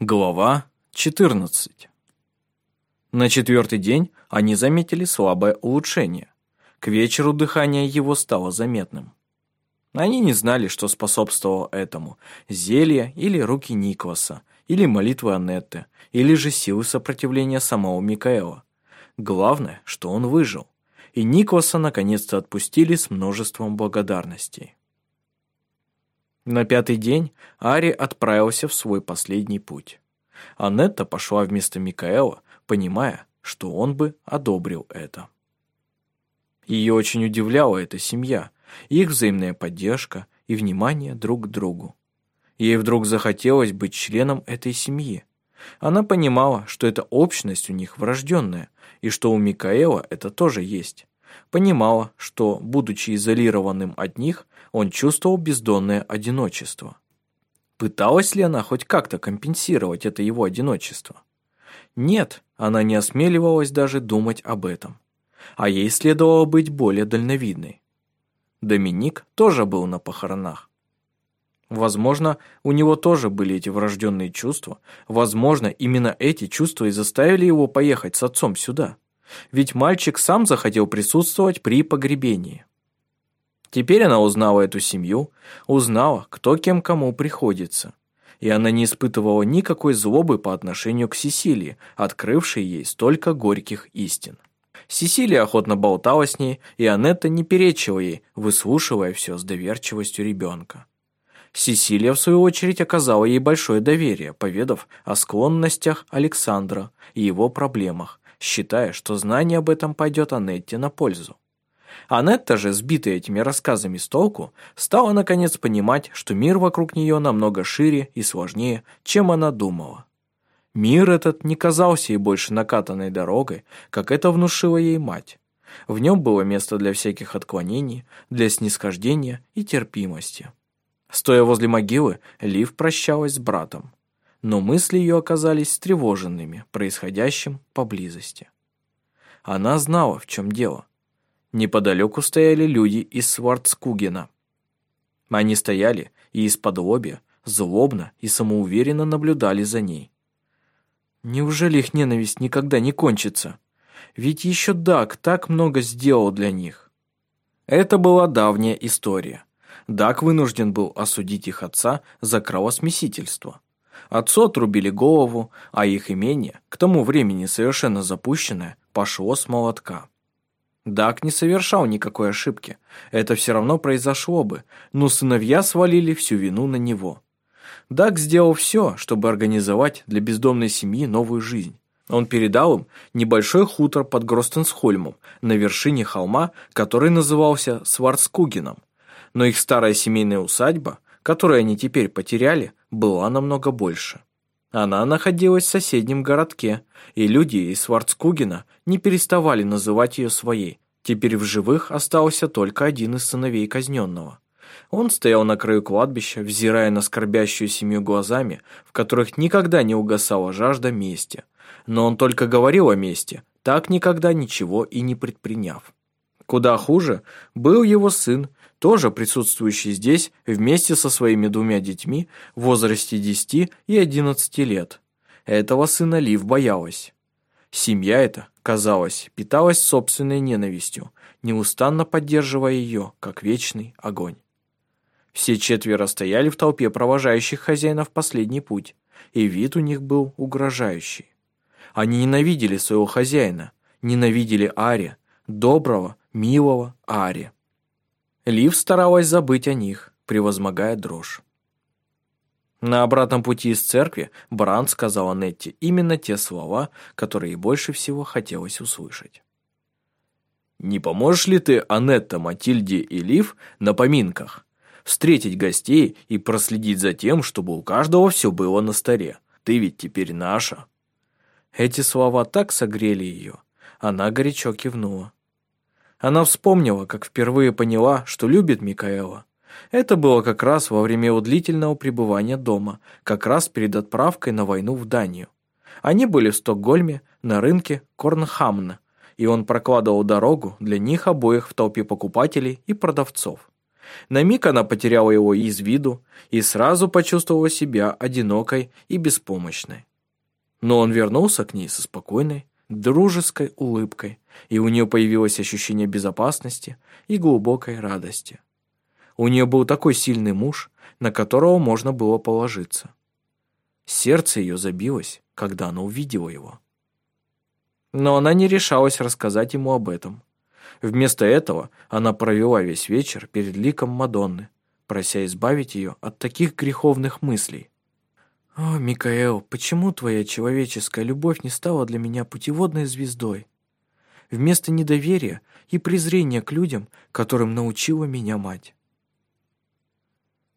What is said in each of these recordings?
Глава 14 На четвертый день они заметили слабое улучшение. К вечеру дыхание его стало заметным. Они не знали, что способствовало этому – зелье или руки Никласа, или молитвы Аннетты, или же силы сопротивления самого Микаэла. Главное, что он выжил, и Никласа наконец-то отпустили с множеством благодарностей. На пятый день Ари отправился в свой последний путь. Анетта пошла вместо Микаэла, понимая, что он бы одобрил это. Ее очень удивляла эта семья, их взаимная поддержка и внимание друг к другу. Ей вдруг захотелось быть членом этой семьи. Она понимала, что эта общность у них врожденная, и что у Микаэла это тоже есть. Понимала, что, будучи изолированным от них, он чувствовал бездонное одиночество. Пыталась ли она хоть как-то компенсировать это его одиночество? Нет, она не осмеливалась даже думать об этом. А ей следовало быть более дальновидной. Доминик тоже был на похоронах. Возможно, у него тоже были эти врожденные чувства. Возможно, именно эти чувства и заставили его поехать с отцом сюда. Ведь мальчик сам захотел присутствовать при погребении. Теперь она узнала эту семью, узнала, кто кем кому приходится. И она не испытывала никакой злобы по отношению к Сесилии, открывшей ей столько горьких истин. Сесилия охотно болтала с ней, и Анетта не перечила ей, выслушивая все с доверчивостью ребенка. Сесилия, в свою очередь, оказала ей большое доверие, поведав о склонностях Александра и его проблемах, считая, что знание об этом пойдет Анетте на пользу. Анетта же, сбитая этими рассказами с толку, стала наконец понимать, что мир вокруг нее намного шире и сложнее, чем она думала. Мир этот не казался ей больше накатанной дорогой, как это внушила ей мать. В нем было место для всяких отклонений, для снисхождения и терпимости. Стоя возле могилы, Лив прощалась с братом. Но мысли ее оказались встревоженными происходящим поблизости. Она знала, в чем дело. Неподалеку стояли люди из Сварцкугена. Они стояли и из-под лобья, злобно и самоуверенно наблюдали за ней. Неужели их ненависть никогда не кончится? Ведь еще Дак так много сделал для них. Это была давняя история. Дак вынужден был осудить их отца за кровосмесительство. Отцу отрубили голову, а их имение, к тому времени совершенно запущенное, пошло с молотка. Дак не совершал никакой ошибки. Это все равно произошло бы, но сыновья свалили всю вину на него. Дак сделал все, чтобы организовать для бездомной семьи новую жизнь. Он передал им небольшой хутор под Гростенсхольмом на вершине холма, который назывался Сварцкугеном. Но их старая семейная усадьба, которую они теперь потеряли, была намного больше. Она находилась в соседнем городке, и люди из Сварцкугена не переставали называть ее своей. Теперь в живых остался только один из сыновей казненного. Он стоял на краю кладбища, взирая на скорбящую семью глазами, в которых никогда не угасала жажда мести. Но он только говорил о мести, так никогда ничего и не предприняв. Куда хуже был его сын, тоже присутствующий здесь вместе со своими двумя детьми в возрасте 10 и 11 лет. Этого сына Лив боялась. Семья эта, казалось, питалась собственной ненавистью, неустанно поддерживая ее, как вечный огонь. Все четверо стояли в толпе провожающих хозяинов последний путь, и вид у них был угрожающий. Они ненавидели своего хозяина, ненавидели Ари, доброго, милого Ари. Лив старалась забыть о них, превозмогая дрожь. На обратном пути из церкви Бранд сказала Нетти именно те слова, которые ей больше всего хотелось услышать. «Не поможешь ли ты Анетта, Матильде и Лив на поминках? Встретить гостей и проследить за тем, чтобы у каждого все было на столе. Ты ведь теперь наша». Эти слова так согрели ее. Она горячо кивнула. Она вспомнила, как впервые поняла, что любит Микаэла. Это было как раз во время его длительного пребывания дома, как раз перед отправкой на войну в Данию. Они были в Стокгольме, на рынке Корнхамна, и он прокладывал дорогу для них обоих в толпе покупателей и продавцов. На миг она потеряла его из виду и сразу почувствовала себя одинокой и беспомощной. Но он вернулся к ней со спокойной, дружеской улыбкой, и у нее появилось ощущение безопасности и глубокой радости. У нее был такой сильный муж, на которого можно было положиться. Сердце ее забилось, когда она увидела его. Но она не решалась рассказать ему об этом. Вместо этого она провела весь вечер перед ликом Мадонны, прося избавить ее от таких греховных мыслей. «О, Микаэл, почему твоя человеческая любовь не стала для меня путеводной звездой? Вместо недоверия и презрения к людям, которым научила меня мать».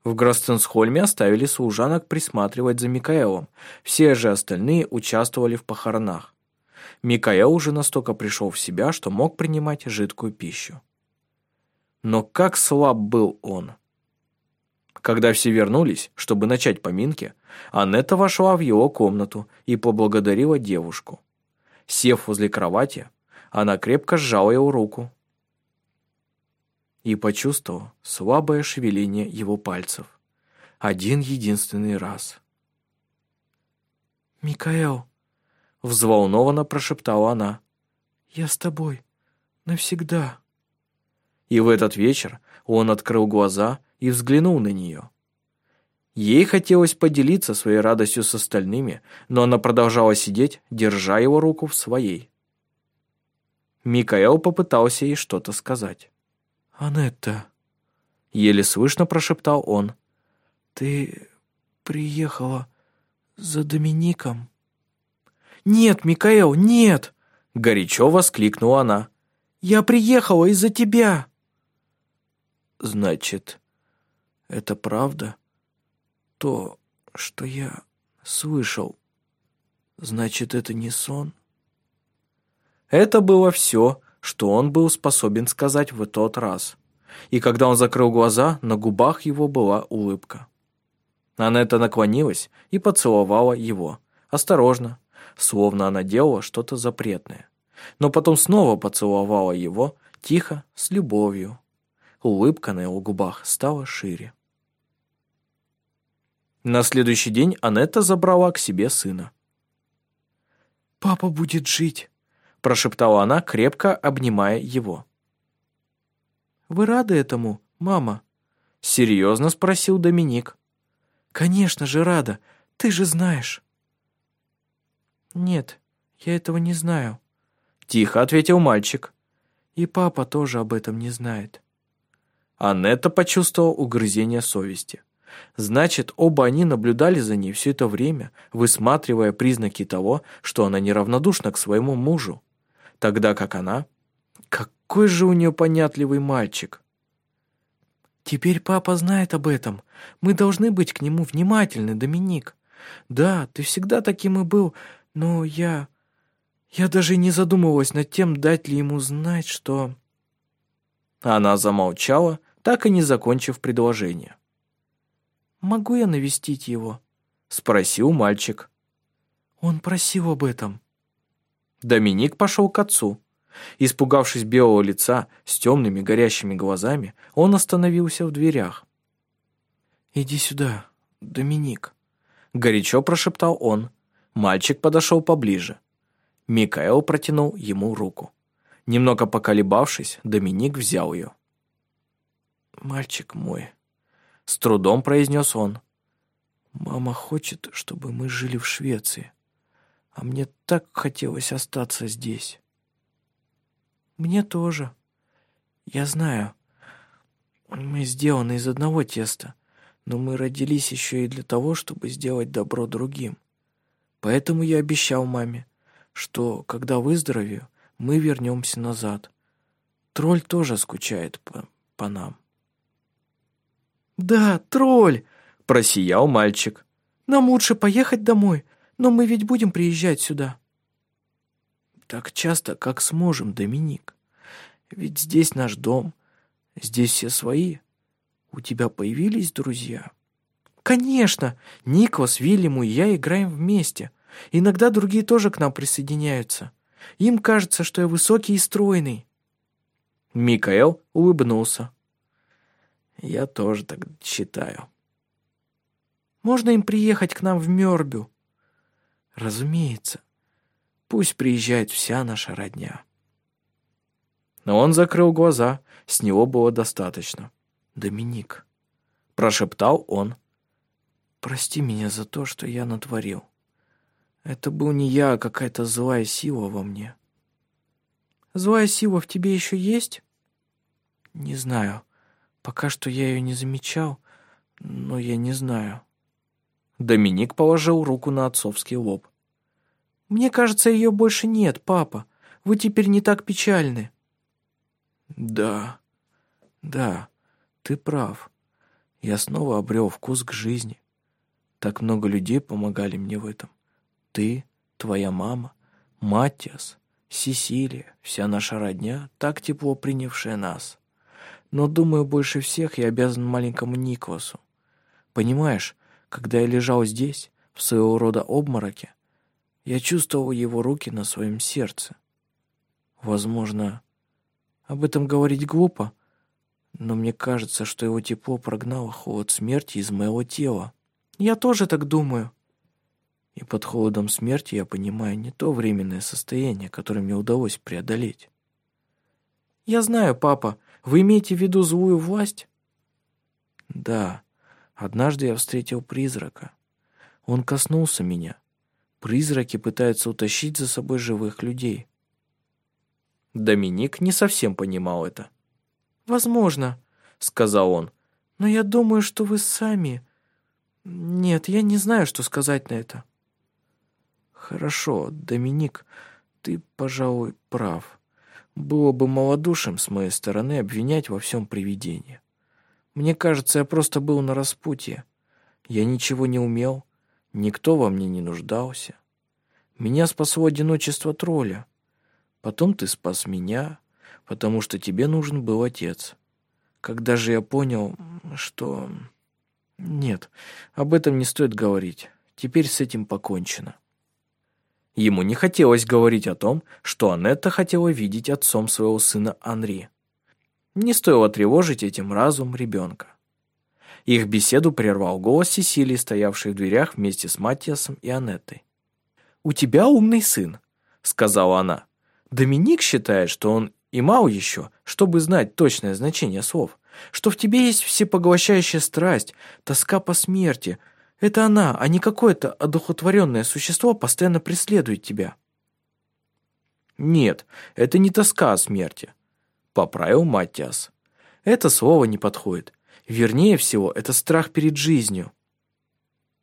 В Гростенсхольме оставили служанок присматривать за Микаэлом, все же остальные участвовали в похоронах. Микаэл уже настолько пришел в себя, что мог принимать жидкую пищу. Но как слаб был он! Когда все вернулись, чтобы начать поминки, Анетта вошла в его комнату и поблагодарила девушку. Сев возле кровати, она крепко сжала его руку и почувствовала слабое шевеление его пальцев. Один единственный раз. «Микаэл», — взволнованно прошептала она, — «я с тобой навсегда». И в этот вечер он открыл глаза и взглянул на нее. Ей хотелось поделиться своей радостью с остальными, но она продолжала сидеть, держа его руку в своей. Микаэл попытался ей что-то сказать. «Анетта», — еле слышно прошептал он, — «ты приехала за Домиником?» «Нет, Микаэл, нет!» — горячо воскликнула она. «Я приехала из-за тебя!» «Значит, это правда?» то, что я слышал, значит, это не сон? Это было все, что он был способен сказать в тот раз. И когда он закрыл глаза, на губах его была улыбка. Анетта наклонилась и поцеловала его, осторожно, словно она делала что-то запретное. Но потом снова поцеловала его, тихо, с любовью. Улыбка на его губах стала шире. На следующий день Анетта забрала к себе сына. «Папа будет жить», – прошептала она, крепко обнимая его. «Вы рады этому, мама?» – серьезно спросил Доминик. «Конечно же рада, ты же знаешь». «Нет, я этого не знаю», – тихо ответил мальчик. «И папа тоже об этом не знает». Анетта почувствовала угрызение совести. Значит, оба они наблюдали за ней все это время, высматривая признаки того, что она неравнодушна к своему мужу. Тогда как она... Какой же у нее понятливый мальчик. «Теперь папа знает об этом. Мы должны быть к нему внимательны, Доминик. Да, ты всегда таким и был, но я... Я даже не задумывалась над тем, дать ли ему знать, что...» Она замолчала, так и не закончив предложение. «Могу я навестить его?» — спросил мальчик. «Он просил об этом». Доминик пошел к отцу. Испугавшись белого лица с темными горящими глазами, он остановился в дверях. «Иди сюда, Доминик», — горячо прошептал он. Мальчик подошел поближе. Микаэл протянул ему руку. Немного поколебавшись, Доминик взял ее. «Мальчик мой», с трудом произнес он. «Мама хочет, чтобы мы жили в Швеции, а мне так хотелось остаться здесь». «Мне тоже. Я знаю. Мы сделаны из одного теста, но мы родились еще и для того, чтобы сделать добро другим. Поэтому я обещал маме, что, когда выздоровею, мы вернемся назад. Тролль тоже скучает по, по нам». «Да, тролль!» – просиял мальчик. «Нам лучше поехать домой, но мы ведь будем приезжать сюда». «Так часто, как сможем, Доминик. Ведь здесь наш дом, здесь все свои. У тебя появились друзья?» «Конечно! Никлас, Вильяму и я играем вместе. Иногда другие тоже к нам присоединяются. Им кажется, что я высокий и стройный». Микаэл улыбнулся. Я тоже так считаю. Можно им приехать к нам в Мёрбю? Разумеется. Пусть приезжает вся наша родня. Но он закрыл глаза, с него было достаточно. «Доминик», — прошептал он, — «прости меня за то, что я натворил. Это был не я, а какая-то злая сила во мне». «Злая сила в тебе еще есть?» «Не знаю. Пока что я ее не замечал, но я не знаю». Доминик положил руку на отцовский лоб. «Мне кажется, ее больше нет, папа. Вы теперь не так печальны». «Да, да, ты прав. Я снова обрел вкус к жизни. Так много людей помогали мне в этом. Ты, твоя мама, Матиас, Сесилия, вся наша родня, так тепло принявшая нас. Но, думаю, больше всех я обязан маленькому Николасу. Понимаешь, когда я лежал здесь, в своего рода обмороке, я чувствовал его руки на своем сердце. Возможно, об этом говорить глупо, но мне кажется, что его тепло прогнало холод смерти из моего тела. Я тоже так думаю. И под холодом смерти я понимаю не то временное состояние, которое мне удалось преодолеть. Я знаю, папа, вы имеете в виду злую власть? Да. Однажды я встретил призрака. Он коснулся меня. Призраки пытаются утащить за собой живых людей. Доминик не совсем понимал это. «Возможно», — сказал он. «Но я думаю, что вы сами...» «Нет, я не знаю, что сказать на это». «Хорошо, Доминик, ты, пожалуй, прав. Было бы малодушием с моей стороны обвинять во всем привидение. Мне кажется, я просто был на распутье. Я ничего не умел, никто во мне не нуждался. Меня спасло одиночество тролля. Потом ты спас меня, потому что тебе нужен был отец. Когда же я понял, что... Нет, об этом не стоит говорить. Теперь с этим покончено. Ему не хотелось говорить о том, что Анетта хотела видеть отцом своего сына Анри. Не стоило тревожить этим разум ребенка. Их беседу прервал голос Сесилии, стоявшей в дверях вместе с Матиасом и Анеттой. «У тебя умный сын», — сказала она. «Доминик считает, что он и мал еще, чтобы знать точное значение слов, что в тебе есть всепоглощающая страсть, тоска по смерти. Это она, а не какое-то одухотворенное существо постоянно преследует тебя». «Нет, это не тоска о смерти поправил Матиас. Это слово не подходит. Вернее всего, это страх перед жизнью.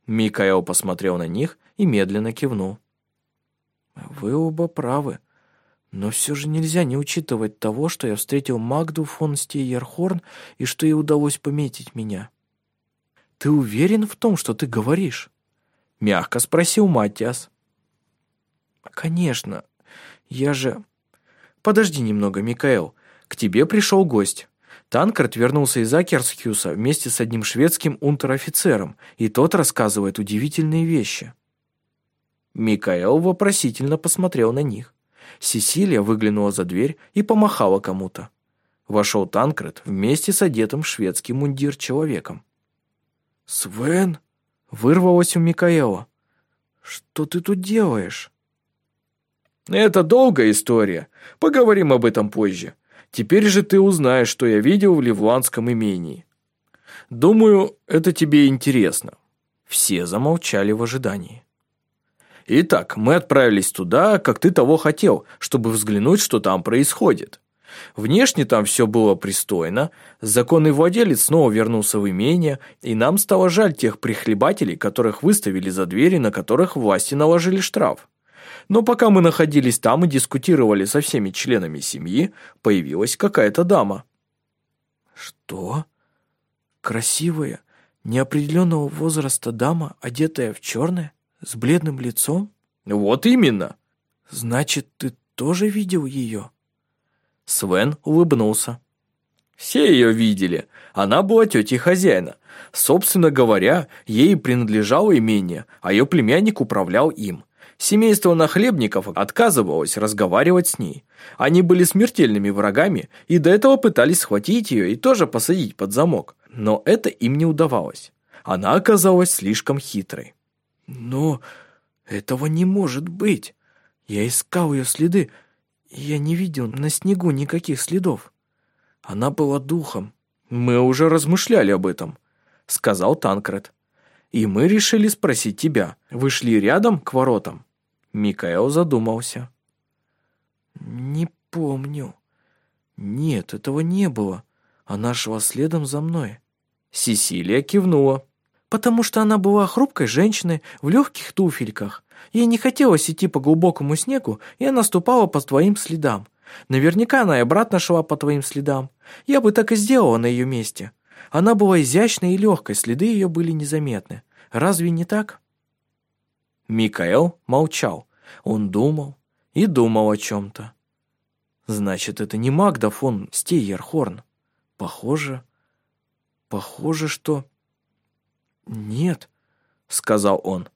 Микаэл посмотрел на них и медленно кивнул. Вы оба правы. Но все же нельзя не учитывать того, что я встретил Магду фон Стейерхорн и что ей удалось пометить меня. Ты уверен в том, что ты говоришь? Мягко спросил Матиас. Конечно. Я же... Подожди немного, Микаэл. К тебе пришел гость. Танкарт вернулся из Акерсхюса вместе с одним шведским унтер-офицером, и тот рассказывает удивительные вещи. Микаэл вопросительно посмотрел на них. Сесилия выглянула за дверь и помахала кому-то. Вошел Танкред вместе с одетым в шведский мундир человеком. «Свен?» — вырвалось у Микаэла. «Что ты тут делаешь?» «Это долгая история. Поговорим об этом позже. Теперь же ты узнаешь, что я видел в Ливландском имении. Думаю, это тебе интересно». Все замолчали в ожидании. Итак, мы отправились туда, как ты того хотел, чтобы взглянуть, что там происходит. Внешне там все было пристойно, законный владелец снова вернулся в имение, и нам стало жаль тех прихлебателей, которых выставили за двери, на которых власти наложили штраф. Но пока мы находились там и дискутировали со всеми членами семьи, появилась какая-то дама. Что? Красивая, неопределенного возраста дама, одетая в черное, с бледным лицом? Вот именно. Значит, ты тоже видел ее? Свен улыбнулся. Все ее видели. Она была тетей хозяина. Собственно говоря, ей принадлежало имение, а ее племянник управлял им. Семейство нахлебников отказывалось разговаривать с ней. Они были смертельными врагами и до этого пытались схватить ее и тоже посадить под замок. Но это им не удавалось. Она оказалась слишком хитрой. «Но этого не может быть. Я искал ее следы. Я не видел на снегу никаких следов. Она была духом». «Мы уже размышляли об этом», — сказал Танкред. «И мы решили спросить тебя. Вы шли рядом к воротам?» Микаэл задумался. «Не помню. Нет, этого не было. Она шла следом за мной». Сесилия кивнула. «Потому что она была хрупкой женщиной в легких туфельках. Ей не хотелось идти по глубокому снегу, и она ступала по твоим следам. Наверняка она и обратно шла по твоим следам. Я бы так и сделала на ее месте. Она была изящной и легкой, следы ее были незаметны. Разве не так?» Микаэл молчал. Он думал и думал о чем-то. «Значит, это не Магда фон Стейерхорн. Похоже, похоже, что...» «Нет», — сказал он.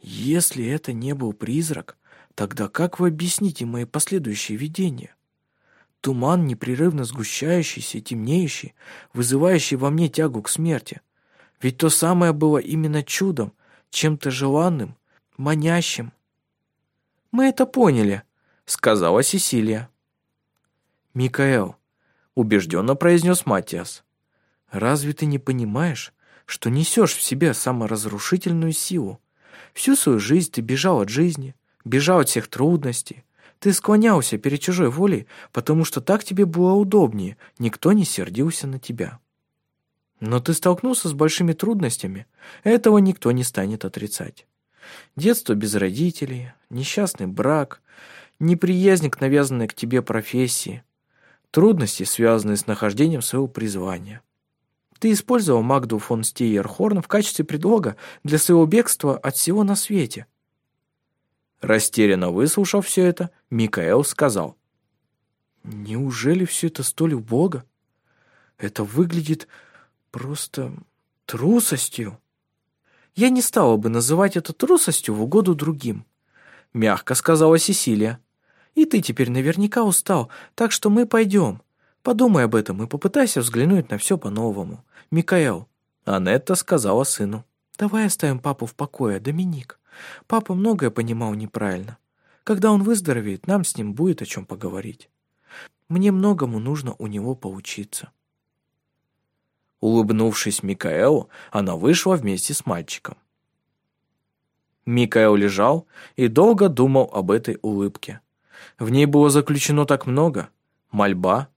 «Если это не был призрак, тогда как вы объясните мои последующие видения?» Туман, непрерывно сгущающийся, темнеющий, вызывающий во мне тягу к смерти. Ведь то самое было именно чудом, чем-то желанным, манящим. «Мы это поняли», — сказала Сесилия. «Микаэл», — убежденно произнес Матиас, «разве ты не понимаешь, что несешь в себе саморазрушительную силу? Всю свою жизнь ты бежал от жизни, бежал от всех трудностей, ты склонялся перед чужой волей, потому что так тебе было удобнее, никто не сердился на тебя. Но ты столкнулся с большими трудностями, этого никто не станет отрицать. Детство без родителей, несчастный брак, неприязнь к навязанной к тебе профессии, трудности, связанные с нахождением своего призвания. Ты использовал Магду фон Стейерхорн в качестве предлога для своего бегства от всего на свете. Растерянно выслушав все это, Микаэл сказал. «Неужели все это столь убого? Это выглядит просто трусостью». «Я не стала бы называть это трусостью в угоду другим», — мягко сказала Сесилия. «И ты теперь наверняка устал, так что мы пойдем. Подумай об этом и попытайся взглянуть на все по-новому. Микаэл». Анетта сказала сыну. «Давай оставим папу в покое, Доминик». Папа многое понимал неправильно. Когда он выздоровеет, нам с ним будет о чем поговорить. Мне многому нужно у него поучиться». Улыбнувшись Микаэлу, она вышла вместе с мальчиком. Микаэл лежал и долго думал об этой улыбке. В ней было заключено так много — мольба,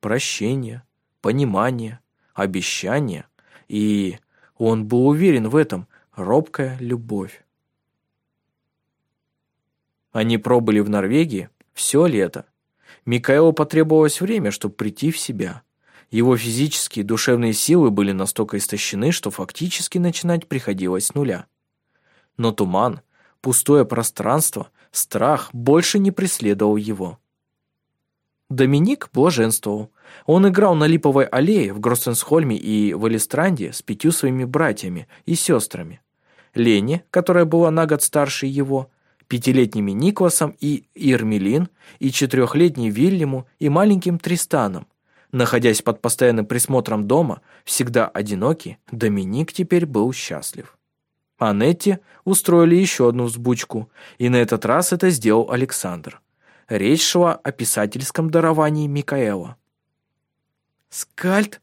прощение, понимание, обещание, и он был уверен в этом, робкая любовь. Они пробыли в Норвегии все лето. Микаэлу потребовалось время, чтобы прийти в себя. Его физические и душевные силы были настолько истощены, что фактически начинать приходилось с нуля. Но туман, пустое пространство, страх больше не преследовал его. Доминик блаженствовал. Он играл на Липовой аллее в Гроссенсхольме и в Элистранде с пятью своими братьями и сестрами. Лене, которая была на год старше его, пятилетними Никласом и Ирмелин, и четырехлетней Вильяму и маленьким Тристаном. Находясь под постоянным присмотром дома, всегда одинокий, Доминик теперь был счастлив. Анетте устроили еще одну взбучку, и на этот раз это сделал Александр. Речь шла о писательском даровании Микаэла. «Скальд?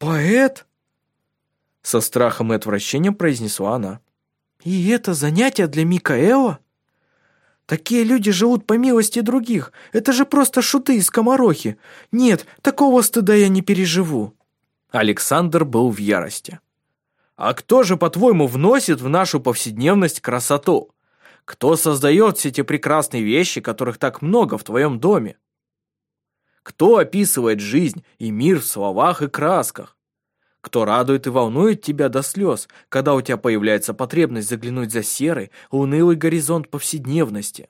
Поэт?» Со страхом и отвращением произнесла она. «И это занятие для Микаэла? Такие люди живут по милости других. Это же просто шуты из скоморохи. Нет, такого стыда я не переживу». Александр был в ярости. «А кто же, по-твоему, вносит в нашу повседневность красоту? Кто создает все эти прекрасные вещи, которых так много в твоем доме? Кто описывает жизнь и мир в словах и красках? Кто радует и волнует тебя до слез, когда у тебя появляется потребность заглянуть за серый, унылый горизонт повседневности.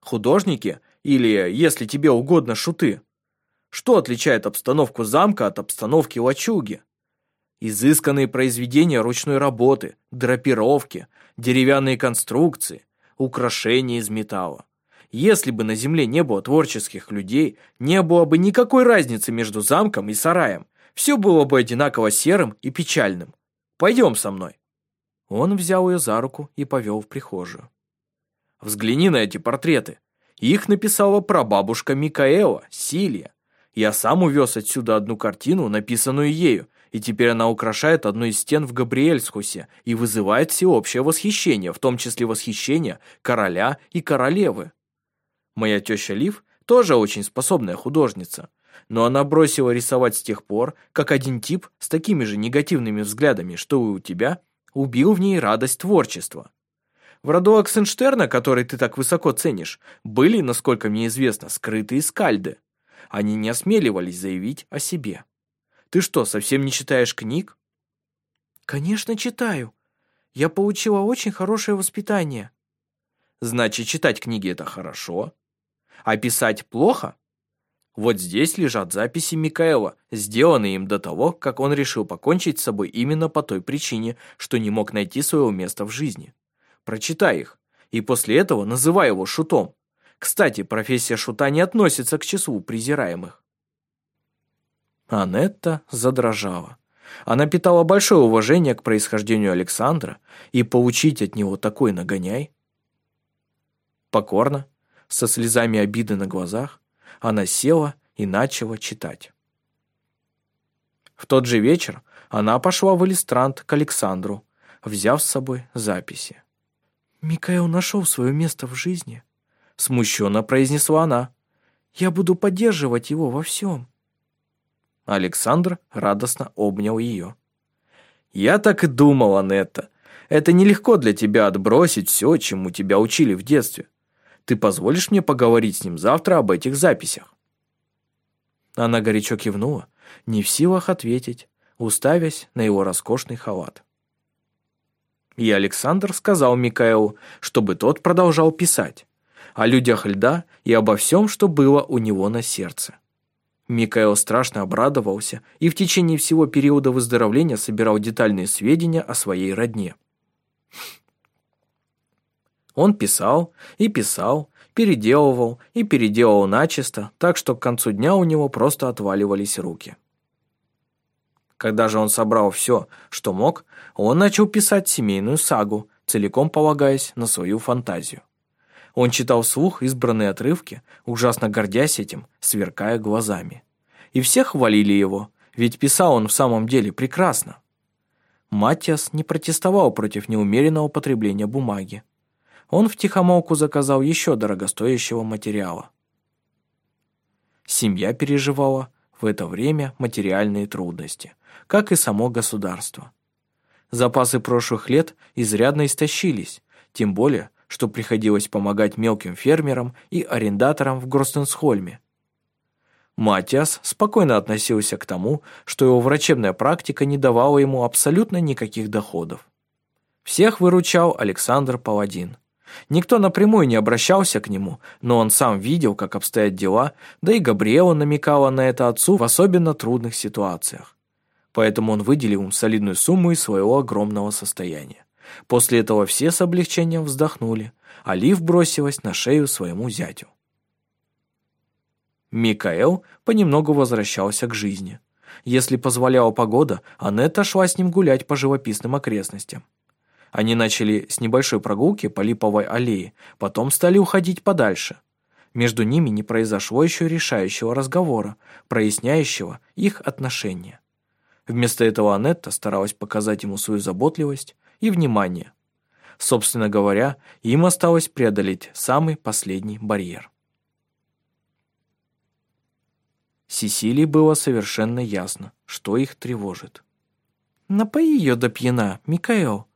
Художники или, если тебе угодно, шуты. Что отличает обстановку замка от обстановки лачуги? Изысканные произведения ручной работы, драпировки, деревянные конструкции, украшения из металла. Если бы на земле не было творческих людей, не было бы никакой разницы между замком и сараем, все было бы одинаково серым и печальным. Пойдем со мной». Он взял ее за руку и повел в прихожую. «Взгляни на эти портреты. Их написала прабабушка Микаэла, Силия. Я сам увез отсюда одну картину, написанную ею, и теперь она украшает одну из стен в Габриэльсхусе и вызывает всеобщее восхищение, в том числе восхищение короля и королевы. Моя теща Лив тоже очень способная художница, но она бросила рисовать с тех пор, как один тип с такими же негативными взглядами, что и у тебя, убил в ней радость творчества. В роду Оксенштерна, который ты так высоко ценишь, были, насколько мне известно, скрытые скальды. Они не осмеливались заявить о себе. Ты что, совсем не читаешь книг? Конечно, читаю. Я получила очень хорошее воспитание. Значит, читать книги – это хорошо. А писать плохо? Вот здесь лежат записи Микаэла, сделанные им до того, как он решил покончить с собой именно по той причине, что не мог найти своего места в жизни. Прочитай их, и после этого называй его шутом. Кстати, профессия шута не относится к числу презираемых. Анетта задрожала. Она питала большое уважение к происхождению Александра, и получить от него такой нагоняй. Покорно, со слезами обиды на глазах, она села и начала читать. В тот же вечер она пошла в Элистрант к Александру, взяв с собой записи. «Микаэл нашел свое место в жизни», — смущенно произнесла она. «Я буду поддерживать его во всем». Александр радостно обнял ее. «Я так и думал, Анетта. Это нелегко для тебя отбросить все, чему тебя учили в детстве. Ты позволишь мне поговорить с ним завтра об этих записях?» Она горячо кивнула, не в силах ответить, уставясь на его роскошный халат. И Александр сказал Микаэлу, чтобы тот продолжал писать, о людях льда и обо всем, что было у него на сердце. Микаэл страшно обрадовался и в течение всего периода выздоровления собирал детальные сведения о своей родне. Он писал и писал, переделывал и переделывал начисто, так что к концу дня у него просто отваливались руки. Когда же он собрал все, что мог, он начал писать семейную сагу, целиком полагаясь на свою фантазию. Он читал вслух избранные отрывки, ужасно гордясь этим, сверкая глазами. И все хвалили его, ведь писал он в самом деле прекрасно. Матиас не протестовал против неумеренного потребления бумаги. Он втихомолку заказал еще дорогостоящего материала. Семья переживала в это время материальные трудности, как и само государство. Запасы прошлых лет изрядно истощились, тем более, что приходилось помогать мелким фермерам и арендаторам в Гростенсхольме. Матиас спокойно относился к тому, что его врачебная практика не давала ему абсолютно никаких доходов. Всех выручал Александр Паладин. Никто напрямую не обращался к нему, но он сам видел, как обстоят дела, да и Габриэла намекала на это отцу в особенно трудных ситуациях. Поэтому он выделил им солидную сумму из своего огромного состояния. После этого все с облегчением вздохнули, а Лив бросилась на шею своему зятю. Микаэл понемногу возвращался к жизни. Если позволяла погода, Анетта шла с ним гулять по живописным окрестностям. Они начали с небольшой прогулки по липовой аллее, потом стали уходить подальше. Между ними не произошло еще решающего разговора, проясняющего их отношения. Вместо этого Анетта старалась показать ему свою заботливость и внимание. Собственно говоря, им осталось преодолеть самый последний барьер. Сесилии было совершенно ясно, что их тревожит. «Напои ее до пьяна, Микаэл»,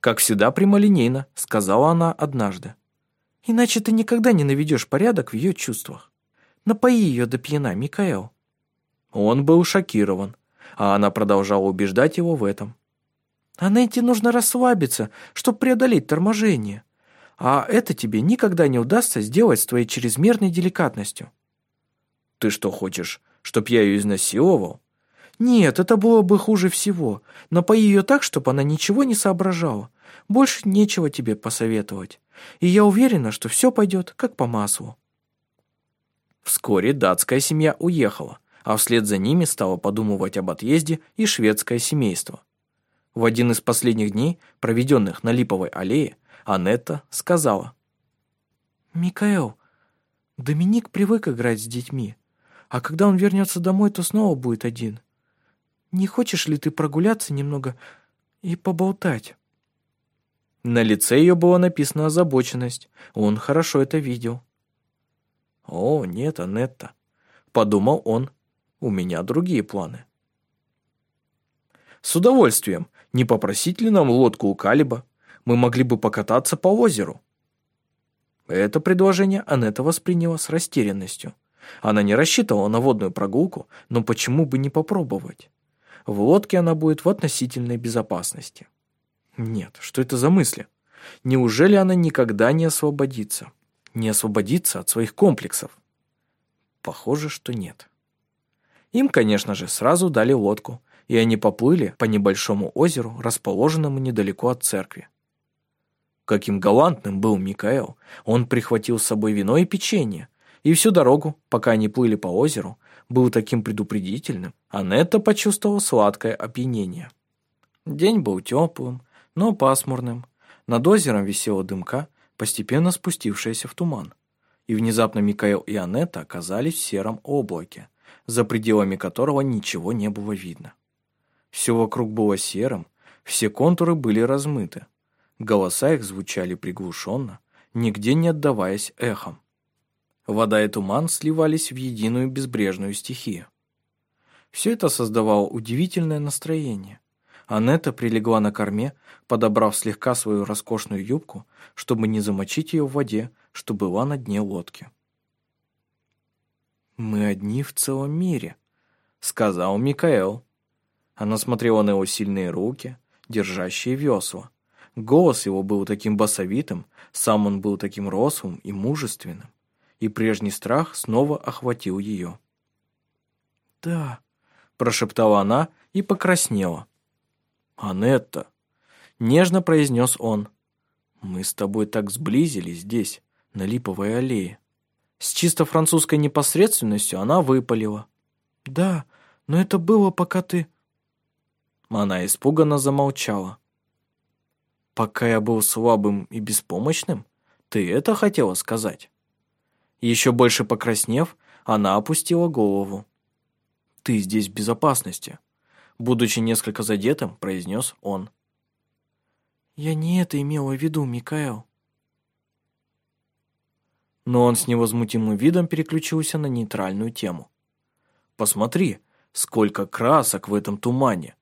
как всегда прямолинейно, сказала она однажды. «Иначе ты никогда не наведешь порядок в ее чувствах. Напои ее до пьяна, Микаэл». Он был шокирован, а она продолжала убеждать его в этом. «Анетте нужно расслабиться, чтобы преодолеть торможение. А это тебе никогда не удастся сделать с твоей чрезмерной деликатностью». «Ты что хочешь, чтоб я ее изнасиловал?» «Нет, это было бы хуже всего. Напои ее так, чтобы она ничего не соображала. Больше нечего тебе посоветовать. И я уверена, что все пойдет как по маслу». Вскоре датская семья уехала, а вслед за ними стало подумывать об отъезде и шведское семейство. В один из последних дней, проведенных на Липовой аллее, Анетта сказала. «Микаэл, Доминик привык играть с детьми, а когда он вернется домой, то снова будет один. Не хочешь ли ты прогуляться немного и поболтать?» На лице ее была написана озабоченность, он хорошо это видел. «О, нет, Анетта», — подумал он, — «у меня другие планы». «С удовольствием. Не попросить ли нам лодку у Калиба? Мы могли бы покататься по озеру». Это предложение Анетта восприняла с растерянностью. Она не рассчитывала на водную прогулку, но почему бы не попробовать? В лодке она будет в относительной безопасности. Нет, что это за мысли? Неужели она никогда не освободится? Не освободится от своих комплексов? Похоже, что нет. Им, конечно же, сразу дали лодку, и они поплыли по небольшому озеру, расположенному недалеко от церкви. Каким галантным был Микаэл. Он прихватил с собой вино и печенье. И всю дорогу, пока они плыли по озеру, был таким предупредительным. Анетта почувствовала сладкое опьянение. День был теплым, но пасмурным. Над озером висела дымка, постепенно спустившаяся в туман. И внезапно Микаэл и Анетта оказались в сером облаке, за пределами которого ничего не было видно. Все вокруг было серым, все контуры были размыты. Голоса их звучали приглушенно, нигде не отдаваясь эхом. Вода и туман сливались в единую безбрежную стихию. Все это создавало удивительное настроение. Анетта прилегла на корме, подобрав слегка свою роскошную юбку, чтобы не замочить ее в воде, что была на дне лодки. «Мы одни в целом мире», — сказал Микаэл. Она смотрела на его сильные руки, держащие весла. Голос его был таким басовитым, сам он был таким рослым и мужественным, и прежний страх снова охватил ее. «Да», — прошептала она и покраснела. «Анетта», — нежно произнес он, — «мы с тобой так сблизились здесь, на Липовой аллее». С чисто французской непосредственностью она выпалила. «Да, но это было, пока ты...» Она испуганно замолчала. Пока я был слабым и беспомощным? Ты это хотела сказать?» Еще больше покраснев, она опустила голову. «Ты здесь в безопасности», — будучи несколько задетым, произнес он. «Я не это имела в виду, Микаэл». Но он с невозмутимым видом переключился на нейтральную тему. «Посмотри, сколько красок в этом тумане!»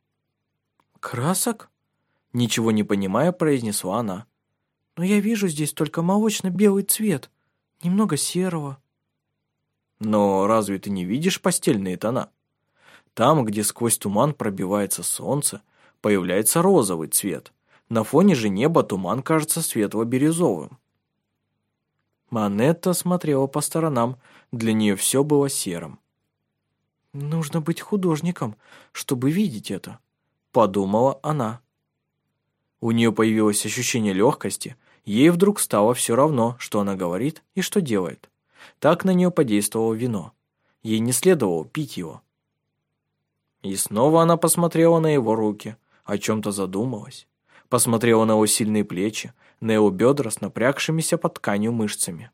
«Красок?» Ничего не понимая, произнесла она. «Но я вижу здесь только молочно-белый цвет, немного серого». «Но разве ты не видишь постельные тона? Там, где сквозь туман пробивается солнце, появляется розовый цвет. На фоне же неба туман кажется светло-бирюзовым». Манетта смотрела по сторонам, для нее все было серым. «Нужно быть художником, чтобы видеть это», — подумала она. У нее появилось ощущение легкости, ей вдруг стало все равно, что она говорит и что делает. Так на нее подействовало вино. Ей не следовало пить его. И снова она посмотрела на его руки, о чем-то задумалась. Посмотрела на его сильные плечи, на его бедра с напрягшимися под тканью мышцами.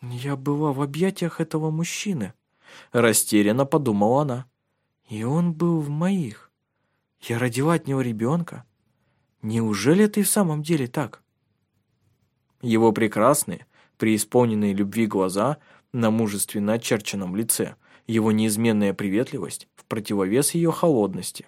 «Я была в объятиях этого мужчины», — растерянно подумала она. «И он был в моих. Я родила от него ребенка. Неужели это и в самом деле так? Его прекрасные, преисполненные любви глаза на мужественно очерченном лице, его неизменная приветливость в противовес ее холодности.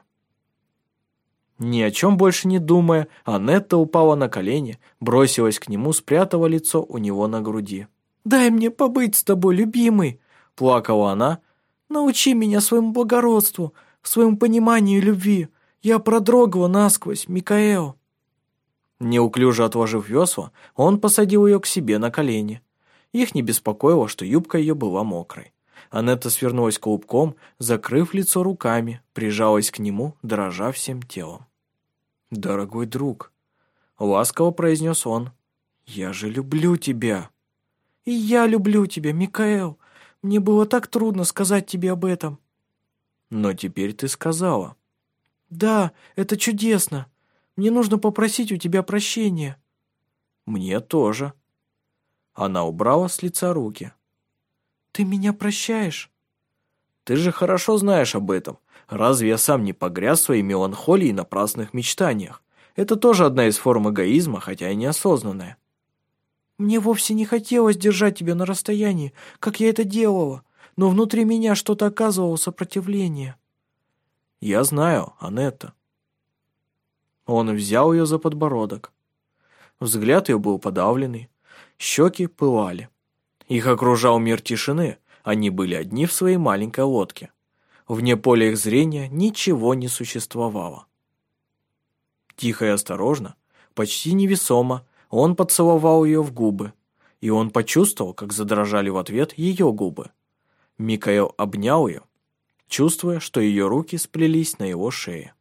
Ни о чем больше не думая, Анетта упала на колени, бросилась к нему, спрятала лицо у него на груди. «Дай мне побыть с тобой, любимый!» – плакала она. «Научи меня своему благородству, своему пониманию любви. Я продрогла насквозь, Микаэл. Неуклюже отложив весла, он посадил ее к себе на колени. Их не беспокоило, что юбка ее была мокрой. Анетта свернулась клубком, закрыв лицо руками, прижалась к нему, дрожа всем телом. «Дорогой друг», — ласково произнес он, — «я же люблю тебя». «И я люблю тебя, Микаэл. Мне было так трудно сказать тебе об этом». «Но теперь ты сказала». «Да, это чудесно. Мне нужно попросить у тебя прощения». «Мне тоже». Она убрала с лица руки. «Ты меня прощаешь?» «Ты же хорошо знаешь об этом. Разве я сам не погряз своей меланхолией и напрасных мечтаниях? Это тоже одна из форм эгоизма, хотя и неосознанная». «Мне вовсе не хотелось держать тебя на расстоянии, как я это делала, но внутри меня что-то оказывало сопротивление». «Я знаю, Анетта». Он взял ее за подбородок. Взгляд ее был подавленный, щеки пылали. Их окружал мир тишины, они были одни в своей маленькой лодке. Вне поля их зрения ничего не существовало. Тихо и осторожно, почти невесомо, он поцеловал ее в губы, и он почувствовал, как задрожали в ответ ее губы. Микаэл обнял ее, чувствуя, что ее руки сплелись на его шее.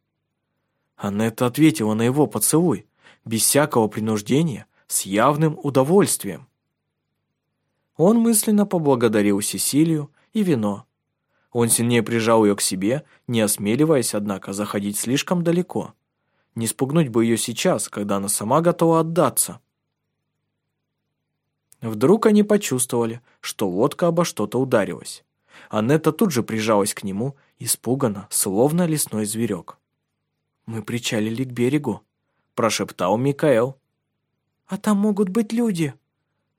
Анетта ответила на его поцелуй, без всякого принуждения, с явным удовольствием. Он мысленно поблагодарил Сесилию и вино. Он сильнее прижал ее к себе, не осмеливаясь, однако, заходить слишком далеко. Не спугнуть бы ее сейчас, когда она сама готова отдаться. Вдруг они почувствовали, что лодка обо что-то ударилась. Анетта тут же прижалась к нему, испуганно, словно лесной зверек. «Мы причалили к берегу», — прошептал Микаэл. «А там могут быть люди».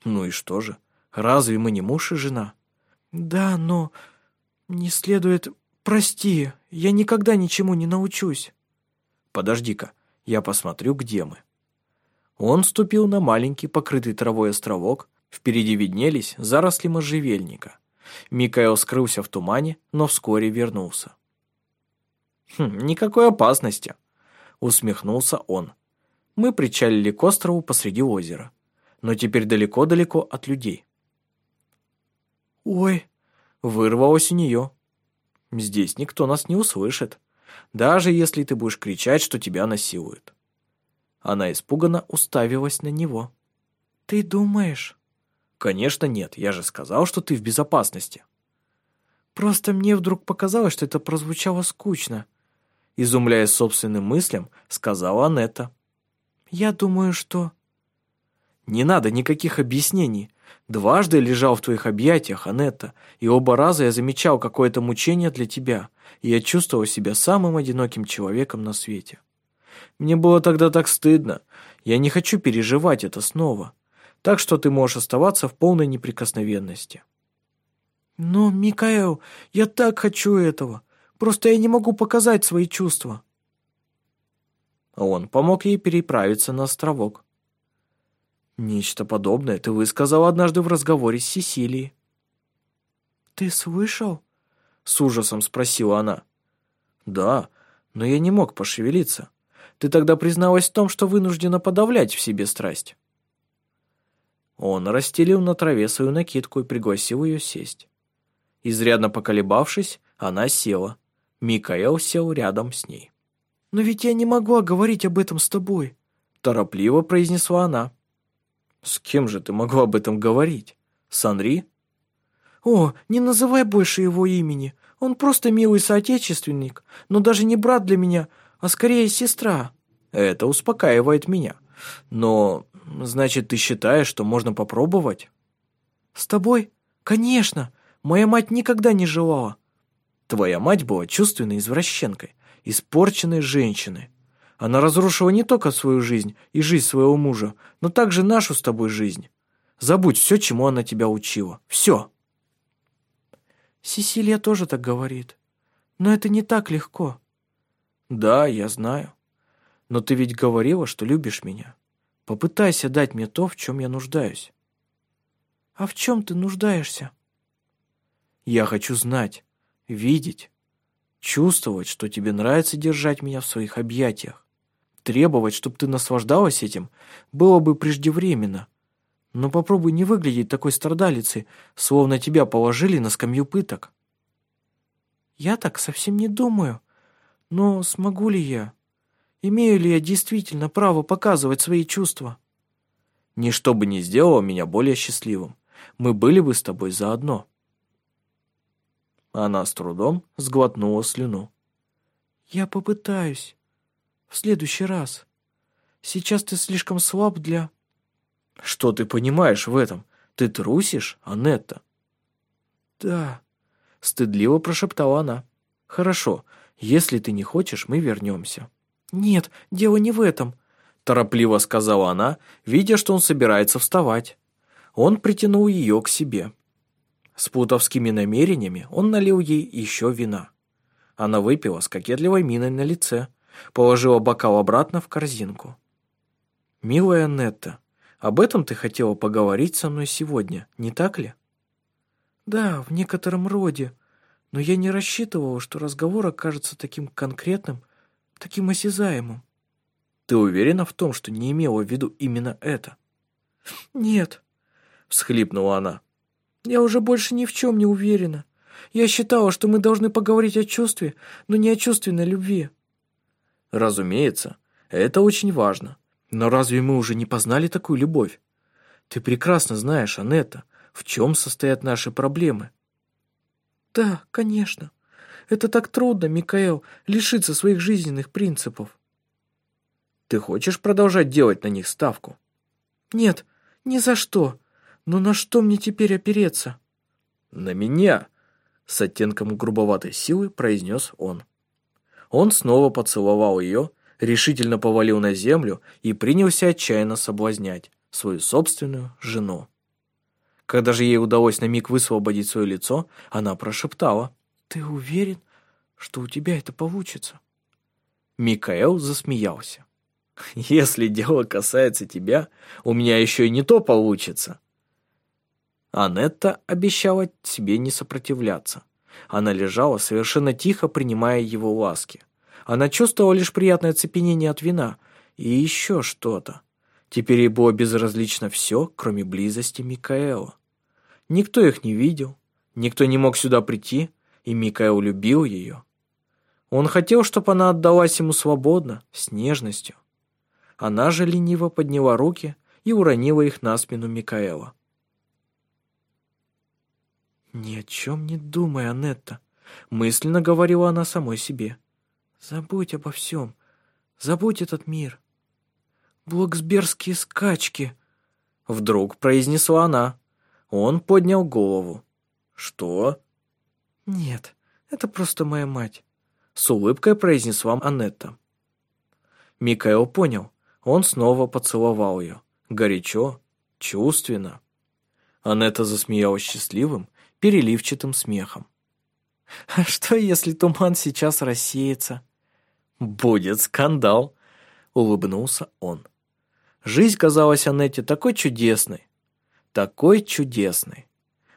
«Ну и что же? Разве мы не муж и жена?» «Да, но не следует... Прости, я никогда ничему не научусь». «Подожди-ка, я посмотрю, где мы». Он ступил на маленький, покрытый травой островок, впереди виднелись заросли можжевельника. Микаэл скрылся в тумане, но вскоре вернулся. «Хм, никакой опасности», — усмехнулся он. «Мы причалили к острову посреди озера, но теперь далеко-далеко от людей». «Ой!» — вырвалось у нее. «Здесь никто нас не услышит, даже если ты будешь кричать, что тебя насилуют». Она испуганно уставилась на него. «Ты думаешь?» «Конечно нет, я же сказал, что ты в безопасности». «Просто мне вдруг показалось, что это прозвучало скучно», изумляясь собственным мыслям, сказала Анетта. «Я думаю, что...» «Не надо никаких объяснений. Дважды лежал в твоих объятиях, Анетта, и оба раза я замечал какое-то мучение для тебя, и я чувствовал себя самым одиноким человеком на свете. Мне было тогда так стыдно. Я не хочу переживать это снова. Так что ты можешь оставаться в полной неприкосновенности». «Но, Микаэл, я так хочу этого. Просто я не могу показать свои чувства». Он помог ей переправиться на островок. «Нечто подобное ты высказал однажды в разговоре с Сесилией». «Ты слышал?» — с ужасом спросила она. «Да, но я не мог пошевелиться. Ты тогда призналась в том, что вынуждена подавлять в себе страсть». Он расстелил на траве свою накидку и пригласил ее сесть. Изрядно поколебавшись, она села. Микаэл сел рядом с ней. «Но ведь я не могла говорить об этом с тобой», торопливо произнесла она. «С кем же ты могла об этом говорить? С Анри?» «О, не называй больше его имени. Он просто милый соотечественник, но даже не брат для меня, а скорее сестра». «Это успокаивает меня. Но, значит, ты считаешь, что можно попробовать?» «С тобой? Конечно. Моя мать никогда не желала. Твоя мать была чувственной извращенкой, испорченной женщиной. Она разрушила не только свою жизнь и жизнь своего мужа, но также нашу с тобой жизнь. Забудь все, чему она тебя учила. Все. Сесилия тоже так говорит. Но это не так легко. Да, я знаю. Но ты ведь говорила, что любишь меня. Попытайся дать мне то, в чем я нуждаюсь. А в чем ты нуждаешься? Я хочу знать, видеть, чувствовать, что тебе нравится держать меня в своих объятиях. Требовать, чтобы ты наслаждалась этим, было бы преждевременно. Но попробуй не выглядеть такой страдалицей, словно тебя положили на скамью пыток. Я так совсем не думаю. Но смогу ли я? Имею ли я действительно право показывать свои чувства? Ничто бы не сделало меня более счастливым. Мы были бы с тобой заодно. Она с трудом сглотнула слюну. «Я попытаюсь. В следующий раз. Сейчас ты слишком слаб для...» «Что ты понимаешь в этом? Ты трусишь, Анетта?» «Да», — стыдливо прошептала она. «Хорошо, если ты не хочешь, мы вернемся». «Нет, дело не в этом», — торопливо сказала она, видя, что он собирается вставать. Он притянул ее к себе. С плутовскими намерениями он налил ей еще вина. Она выпила с кокетливой миной на лице, положила бокал обратно в корзинку. «Милая Нетта, об этом ты хотела поговорить со мной сегодня, не так ли?» «Да, в некотором роде, но я не рассчитывала, что разговор окажется таким конкретным, таким осязаемым». «Ты уверена в том, что не имела в виду именно это?» «Нет», — всхлипнула она. Я уже больше ни в чем не уверена. Я считала, что мы должны поговорить о чувстве, но не о чувственной любви. Разумеется, это очень важно. Но разве мы уже не познали такую любовь? Ты прекрасно знаешь, Анетта, в чем состоят наши проблемы. Да, конечно. Это так трудно, Микаэл, лишиться своих жизненных принципов. Ты хочешь продолжать делать на них ставку? Нет, ни за что. Но на что мне теперь опереться? На меня, с оттенком грубоватой силы произнес он. Он снова поцеловал ее, решительно повалил на землю и принялся отчаянно соблазнять свою собственную жену. Когда же ей удалось на миг высвободить свое лицо, она прошептала. «Ты уверен, что у тебя это получится?» Микаэл засмеялся. «Если дело касается тебя, у меня еще и не то получится. Анетта обещала себе не сопротивляться. Она лежала совершенно тихо, принимая его ласки. Она чувствовала лишь приятное цепенение от вина и еще что-то. Теперь ей было безразлично все, кроме близости Микаэла. Никто их не видел, никто не мог сюда прийти, и Микаэл любил ее. Он хотел, чтобы она отдалась ему свободно, с нежностью. Она же лениво подняла руки и уронила их на спину Микаэла. «Ни о чем не думай, Анетта», — мысленно говорила она самой себе. «Забудь обо всем. Забудь этот мир. Блоксбергские скачки», — вдруг произнесла она. Он поднял голову. «Что?» «Нет, это просто моя мать», — с улыбкой произнесла Анетта. Микаэл понял. Он снова поцеловал ее. Горячо, чувственно. Анетта засмеялась счастливым переливчатым смехом. «А что, если туман сейчас рассеется?» «Будет скандал», — улыбнулся он. Жизнь казалась Анетте такой чудесной, такой чудесной.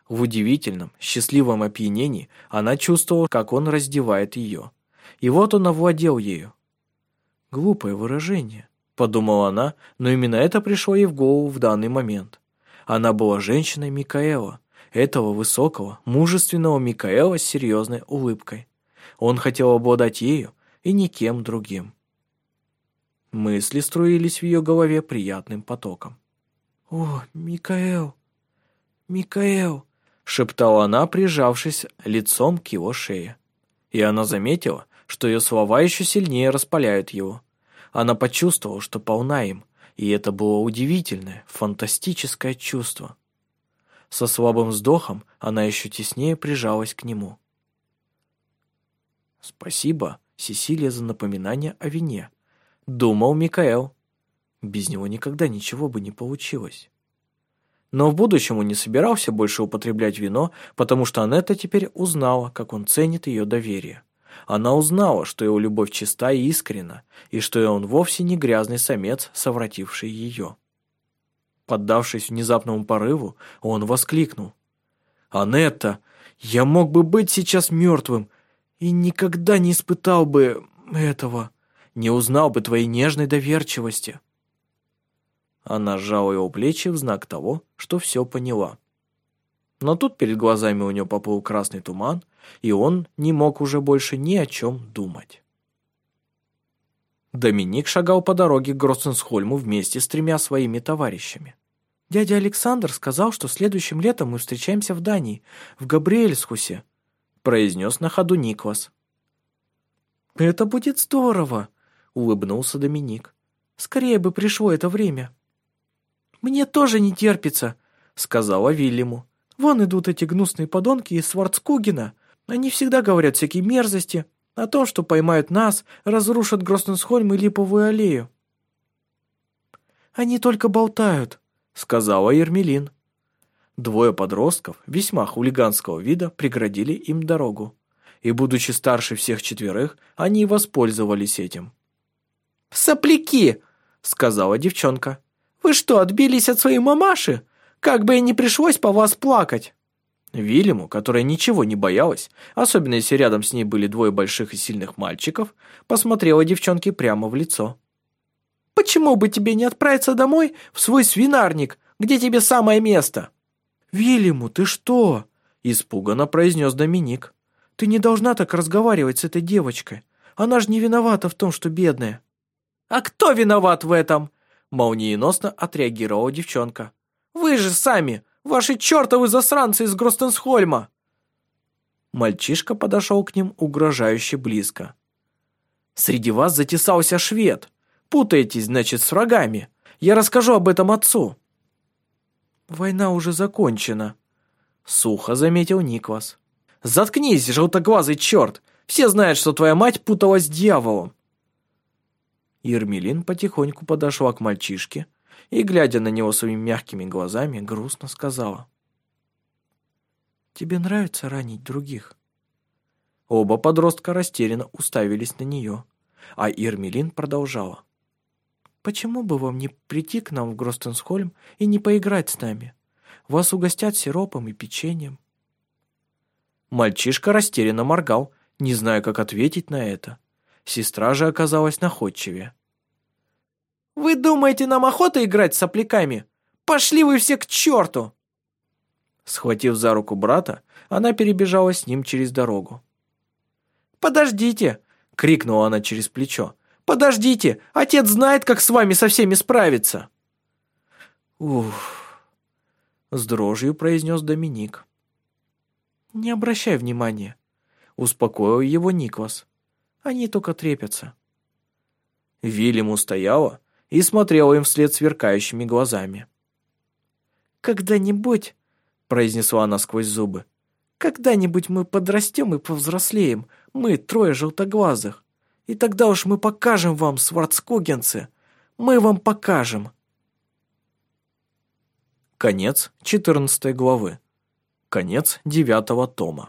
В удивительном, счастливом опьянении она чувствовала, как он раздевает ее. И вот он овладел ею. «Глупое выражение», — подумала она, но именно это пришло ей в голову в данный момент. Она была женщиной Микаэла, этого высокого, мужественного Микаэла с серьезной улыбкой. Он хотел обладать ею и никем другим. Мысли струились в ее голове приятным потоком. «О, Микаэл! Микаэл!» Шептала она, прижавшись лицом к его шее. И она заметила, что ее слова еще сильнее распаляют его. Она почувствовала, что полна им, и это было удивительное, фантастическое чувство. Со слабым вздохом она еще теснее прижалась к нему. «Спасибо, Сесилия, за напоминание о вине», — думал Микаэл. Без него никогда ничего бы не получилось. Но в будущем он не собирался больше употреблять вино, потому что Анетта теперь узнала, как он ценит ее доверие. Она узнала, что его любовь чиста и искренна, и что он вовсе не грязный самец, совративший ее. Поддавшись внезапному порыву, он воскликнул. «Анетта, я мог бы быть сейчас мертвым и никогда не испытал бы этого, не узнал бы твоей нежной доверчивости». Она сжала его плечи в знак того, что все поняла. Но тут перед глазами у него поплыл красный туман, и он не мог уже больше ни о чем думать. Доминик шагал по дороге к Гроссенсхольму вместе с тремя своими товарищами. «Дядя Александр сказал, что следующим летом мы встречаемся в Дании, в Габриэльсхусе», произнес на ходу Никвас. «Это будет здорово», — улыбнулся Доминик. «Скорее бы пришло это время». «Мне тоже не терпится», — сказала Вильяму. «Вон идут эти гнусные подонки из Сварцкугена. Они всегда говорят всякие мерзости о том, что поймают нас, разрушат Гросненсхольм и Липовую аллею». «Они только болтают», — сказала Ермелин. Двое подростков, весьма хулиганского вида, преградили им дорогу. И, будучи старше всех четверых, они воспользовались этим. «Сопляки!» — сказала девчонка. «Вы что, отбились от своей мамаши? Как бы и не пришлось по вас плакать!» Вильяму, которая ничего не боялась, особенно если рядом с ней были двое больших и сильных мальчиков, посмотрела девчонке прямо в лицо. «Почему бы тебе не отправиться домой в свой свинарник, где тебе самое место?» «Вильяму, ты что?» – испуганно произнес Доминик. «Ты не должна так разговаривать с этой девочкой. Она же не виновата в том, что бедная». «А кто виноват в этом?» – молниеносно отреагировала девчонка. «Вы же сами, ваши чертовы засранцы из Гростенсхольма!» Мальчишка подошел к ним угрожающе близко. «Среди вас затесался швед. Путаетесь, значит, с врагами. Я расскажу об этом отцу». «Война уже закончена», — сухо заметил Никвас. «Заткнись, желтоглазый черт! Все знают, что твоя мать путалась с дьяволом!» Ермелин потихоньку подошла к мальчишке и, глядя на него своими мягкими глазами, грустно сказала. «Тебе нравится ранить других?» Оба подростка растерянно уставились на нее, а Ирмелин продолжала. Почему бы вам не прийти к нам в Гростенсхольм и не поиграть с нами? Вас угостят сиропом и печеньем». Мальчишка растерянно моргал, не зная, как ответить на это. Сестра же оказалась находчивее. «Вы думаете, нам охота играть с сопляками? Пошли вы все к черту!» Схватив за руку брата, она перебежала с ним через дорогу. «Подождите!» — крикнула она через плечо. Подождите, отец знает, как с вами со всеми справиться. Уф, с дрожью произнес Доминик. Не обращай внимания, успокоил его Никвас. Они только трепятся. Вильям устояла и смотрела им вслед сверкающими глазами. «Когда-нибудь», — произнесла она сквозь зубы, «когда-нибудь мы подрастем и повзрослеем, мы трое желтоглазых. И тогда уж мы покажем вам, сварцкугенцы, мы вам покажем. Конец 14 главы. Конец 9 тома.